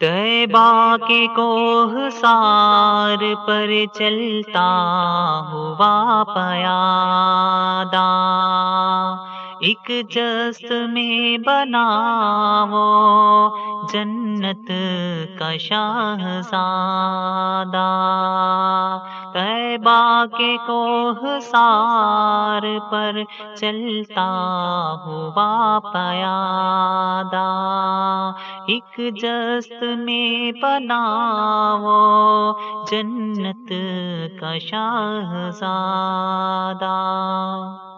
تیبا کے کوہ سار پر چلتا ہوا پیادا ایک جست میں بنا وہ جنت کا شہزادہ۔ تیبا کے کوہ سار پر چلتا ہوا پیادا ایک جست میں بنا وہ جنت کا شہزادہ۔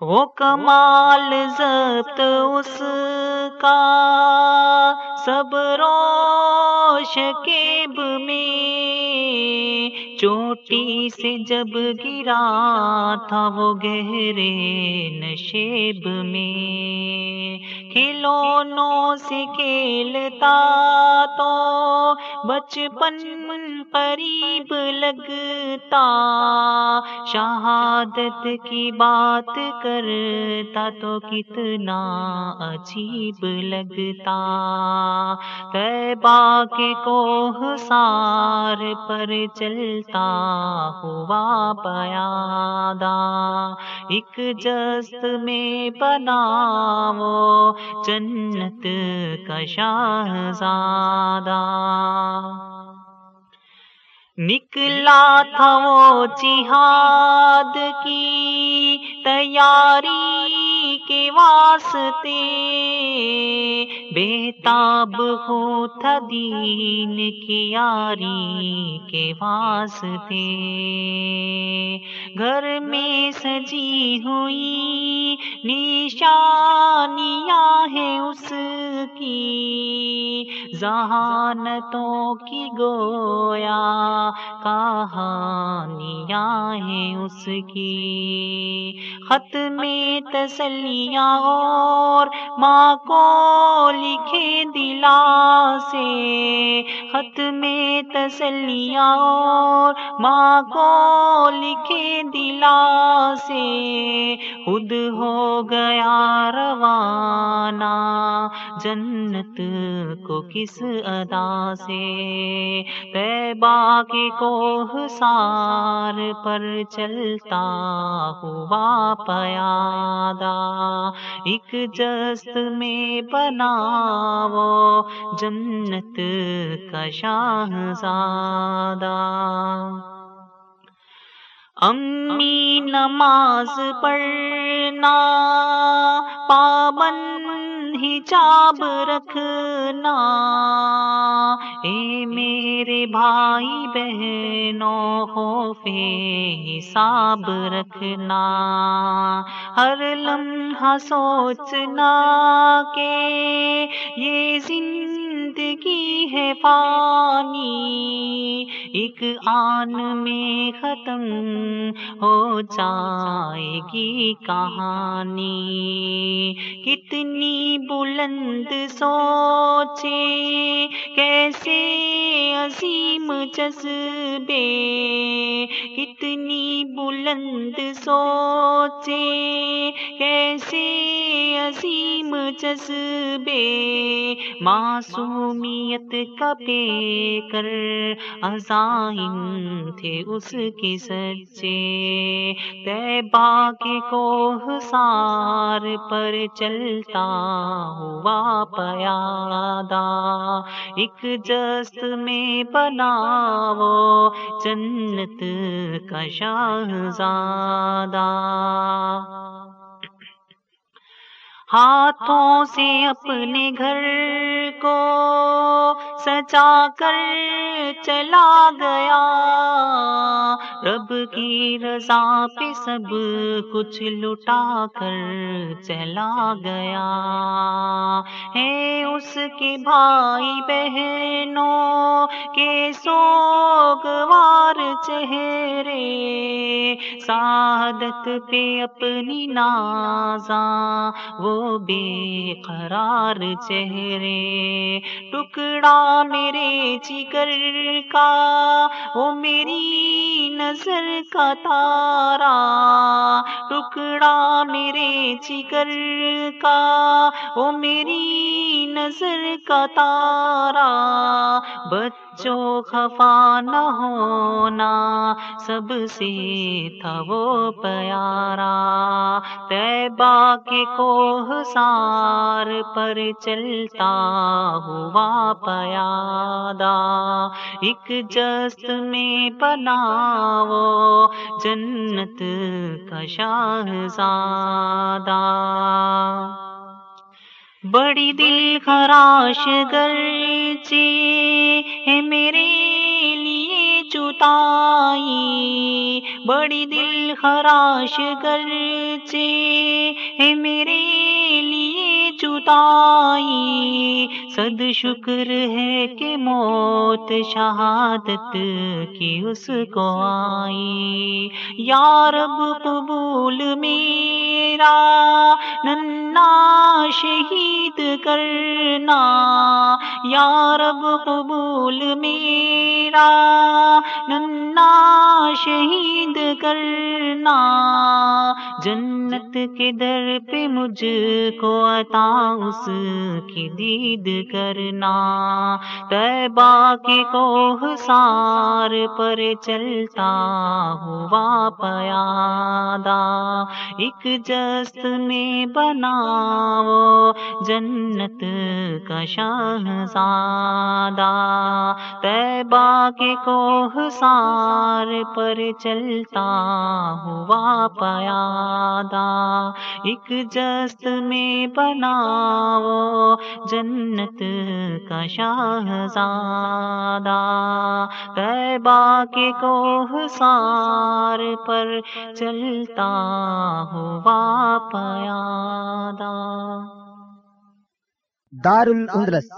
وہ کمال ضبط اس کا سب روش کیب میں چوٹی سے جب گرا تھا وہ گہرے نشیب میں۔ کھلونوں سے کھیلتا تو بچپن قریب لگتا۔ شہادت کی بات کرتا تو کتنا عجیب لگتا۔ تیبا کے کوہ سار پر چلتا ہوا پیادا ایک جست میں بنا وہ جنت کا شہزادہ۔ نکلا تھا وہ جہاد کی تیاری کے واسطے۔ بےتاب ہو تھا دین کی یاری کے واسطے۔ گھر میں سجی ہوئی نشانیاں ہیں اس کی۔ ذہانتوں کی گویا، کہانیاں ہیں اس کی۔ خط میں تسلیاں اور ماں کو لکھے دلا سے خط میں تسلیاں اور ماں کو لکھے دلا سے خود ہو گیا روانہ، جنت کو کس ادا سے تیبا کے کوہ سار پر چلتا ہوا پیادا ایک جست میں بنا وہ جنت کا شہزادہ۔ امی نماز پڑھنا پابند حجاب رکھنا۔ اے میرے بھائی بہنوں، خوف حساب رکھنا۔ ہر لمحہ سوچنا کہ یہ زندگی ہے فانی، ایک آن میں ختم ہو جائے گی کہانی۔ کتنی بلند سوچے، کیسے عظیم جذبے۔ کتنی بلند سوچے، کیسے عظیم جذبے۔ معصومیت کا پے کر عزائم تھے اس کی سچے تیبا کے کوہ سار پر چلتا ہوا پیادا ایک جست میں بنا وہ جنت کا شہزادہ ہاتھوں سے اپنے گھر کو سجا کر چلا گیا۔ رب کی رضا پہ سب کچھ لٹا کر چلا گیا۔ ہے اس کے بھائی بہنوں کے سوگوار چہرے سعادت پہ اپنی نازاں، وہ بے قرار چہرے، ٹکڑا میرے جگر کا، وہ میری نظر کا تارا ٹکڑا میرے جگر کا وہ میری نظر نظر کا تارا بچوں خفا نہ ہونا سب سے تھا وہ پیارا تیبا کے کوہ سار پر چلتا ہوا پیادا ایک جست میں بنا وہ جنت کا شاہزادہ بڑی دل خراش گرچی ہے میرے لیے چتائی بڑی دل خراش گرچی ہے میرے لیے صد شکر ہے کہ موت شہادت کی اس کو آئی۔ یا رب قبول میرا ننا شہید کرنا۔ یا رب قبول میرا ننا شہید کرنا۔ جنت کے در پہ مجھ کو عطا، اس کی دید کرنا۔ طیبہ کے کوہ سار پر چلتا ہوا پیادہ۔ ایک جست میں بنا وہ جنت کا شاہزادہ تیبا کے کوہ سار پر چلتا ہوا پیادا ایک جست میں بنا وہ جنت کا شاہزادہ تیبا کے کوہ سار پر چلتا ہوا پیادا دار الاندلس